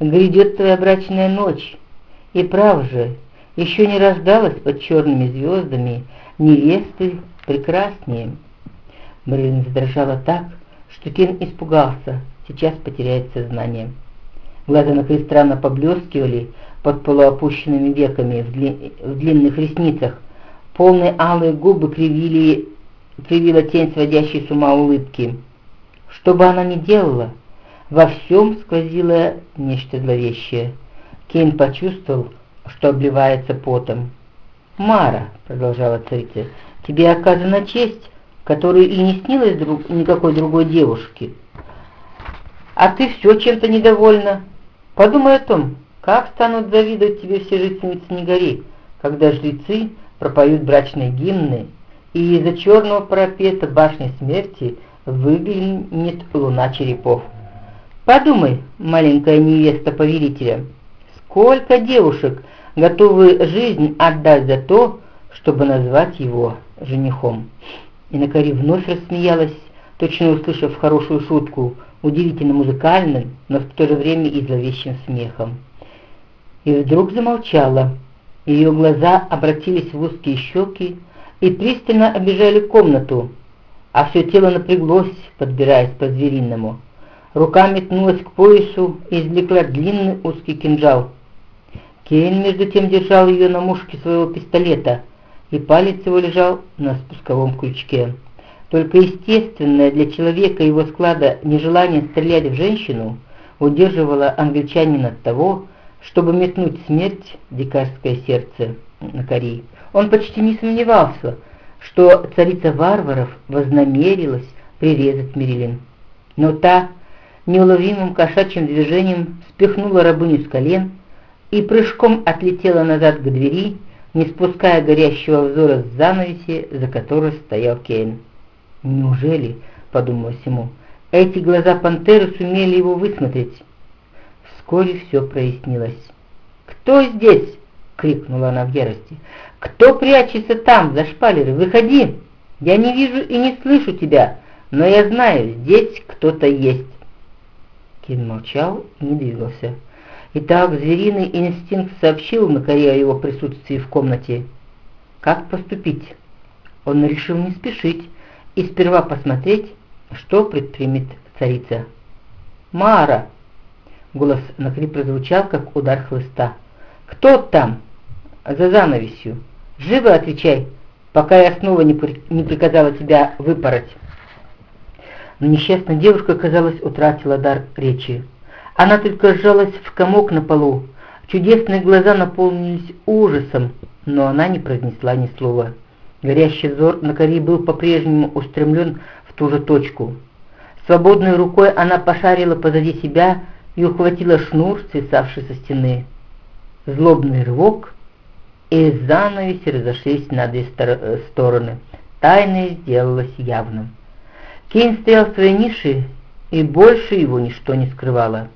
грядет твоя брачная ночь. И прав же, еще не рождалась под черными звездами невесты прекраснее. Мэрилин задрожала так, что Кен испугался, сейчас потеряет сознание. Глаза на странно поблескивали под полуопущенными веками в, дли... в длинных ресницах. Полные алые губы кривили... кривила тень сводящей с ума улыбки. Что бы она ни делала, во всем сквозило нечто зловещее. Кейн почувствовал, что обливается потом. «Мара», — продолжала царица, — «тебе оказана честь, которую и не снилась друг, никакой другой девушке. А ты все чем-то недовольна. Подумай о том, как станут завидовать тебе все жительницы Негори, когда жрецы пропоют брачные гимны, и из-за черного парапета башни смерти выглянет луна черепов. Подумай, маленькая невеста повелителя, сколько девушек готовы жизнь отдать за то, чтобы назвать его женихом. И Накари вновь рассмеялась, точно услышав хорошую шутку, удивительно музыкальным, но в то же время и зловещим смехом. И вдруг замолчала. Ее глаза обратились в узкие щеки и пристально обижали комнату, а все тело напряглось, подбираясь по-звериному. Рука метнулась к поясу и извлекла длинный узкий кинжал. Кейн между тем держал ее на мушке своего пистолета, и палец его лежал на спусковом крючке. Только естественное для человека его склада нежелание стрелять в женщину удерживало англичанина от того, чтобы метнуть смерть в дикарское сердце на Кори. Он почти не сомневался, что царица варваров вознамерилась прирезать Мерилин. Но та неуловимым кошачьим движением спихнула рабыню с колен и прыжком отлетела назад к двери, не спуская горящего взора с занавеси, за которой стоял Кейн. «Неужели?» — подумалось ему. «Эти глаза пантеры сумели его высмотреть». Вскоре все прояснилось. «Кто здесь?» — крикнула она в ярости. «Кто прячется там, за шпалеры? Выходи! Я не вижу и не слышу тебя, но я знаю, здесь кто-то есть». Кин молчал и не двигался. Итак, звериный инстинкт сообщил Макаре о его присутствии в комнате. Как поступить? Он решил не спешить и сперва посмотреть, что предпримет царица. «Мара!» Голос Накри прозвучал, как удар хлыста. «Кто там?» «За занавесью. Живо отвечай, пока я снова не, при... не приказала тебя выпороть». Но несчастная девушка, казалось, утратила дар речи. Она только сжалась в комок на полу. Чудесные глаза наполнились ужасом, но она не произнесла ни слова. Горящий взор на Кори был по-прежнему устремлен в ту же точку. Свободной рукой она пошарила позади себя и ухватила шнур, свисавший со стены. Злобный рывок, и занавеси разошлись на две э, стороны. Тайное сделалось явным. Кейн стоял в своей нише, и больше его ничто не скрывало.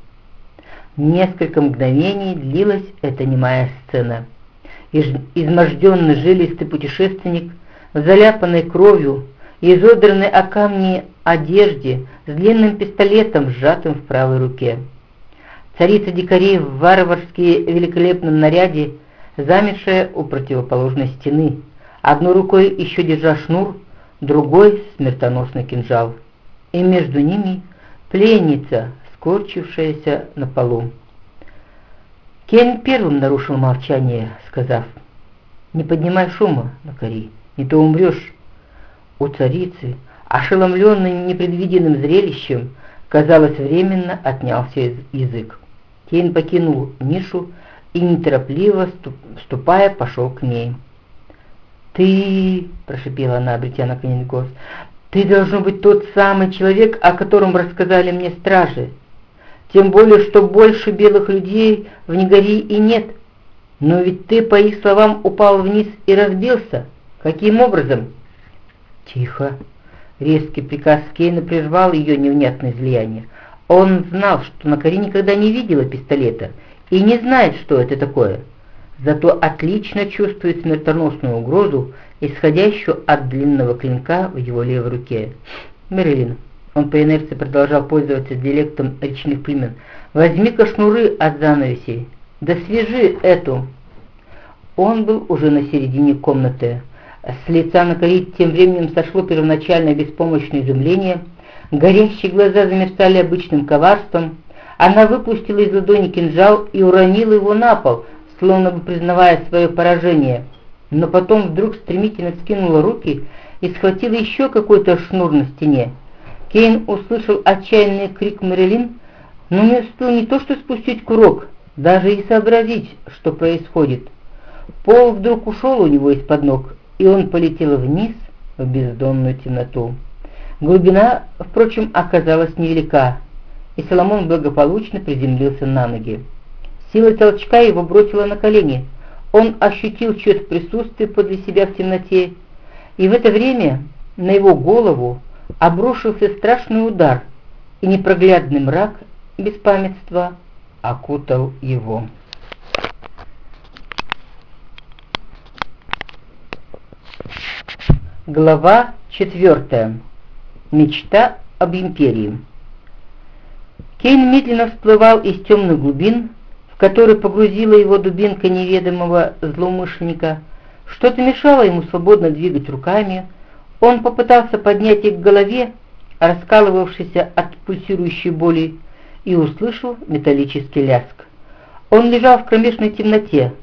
Несколько мгновений длилась эта немая сцена. Изможденный жилистый путешественник, заляпанный кровью, изодранный о камни одежде, с длинным пистолетом, сжатым в правой руке. Царица дикарей в варварски великолепном наряде, замершая у противоположной стены, одной рукой еще держа шнур, другой — смертоносный кинжал. И между ними пленница, скорчившаяся на полу. Кен первым нарушил молчание, сказав, «Не поднимай шума, Накари, не то умрешь». У царицы, ошеломленной непредвиденным зрелищем, казалось, временно отнялся язык. Кейн покинул нишу и, неторопливо ступая, пошел к ней. «Ты...» — прошипела она, обретя наконец голос. «Ты должен быть тот самый человек, о котором рассказали мне стражи. Тем более, что больше белых людей в Негории и нет. Но ведь ты, по их словам, упал вниз и разбился. Каким образом?» «Тихо!» Резкий приказ Кейна прервал ее невнятное излияние. Он знал, что Накари никогда не видела пистолета и не знает, что это такое. Зато отлично чувствует смертоносную угрозу, исходящую от длинного клинка в его левой руке. Мэрилин. Он по инерции продолжал пользоваться диалектом речных племен. возьми-ка шнуры от занавесей, да свяжи эту». Он был уже на середине комнаты. С лица на Карит тем временем сошло первоначальное беспомощное изумление, горящие глаза замерцали обычным коварством, она выпустила из ладони кинжал и уронила его на пол, словно бы признавая свое поражение, но потом вдруг стремительно скинула руки и схватила еще какой-то шнур на стене. Кейн услышал отчаянный крик Мэрилин, но не успел не то что спустить курок, даже и сообразить, что происходит. Пол вдруг ушел у него из-под ног, и он полетел вниз в бездонную темноту. Глубина, впрочем, оказалась невелика, и Соломон благополучно приземлился на ноги. Сила толчка его бросила на колени. Он ощутил чье-то присутствие подле себя в темноте, и в это время на его голову обрушился страшный удар, и непроглядный мрак беспамятства окутал его. Глава 4. Мечта об империи. Кейн медленно всплывал из темных глубин, в которые погрузила его дубинка неведомого злоумышленника. Что-то мешало ему свободно двигать руками. Он попытался поднять их к голове, раскалывавшийся от пульсирующей боли, и услышал металлический ляск. Он лежал в кромешной темноте,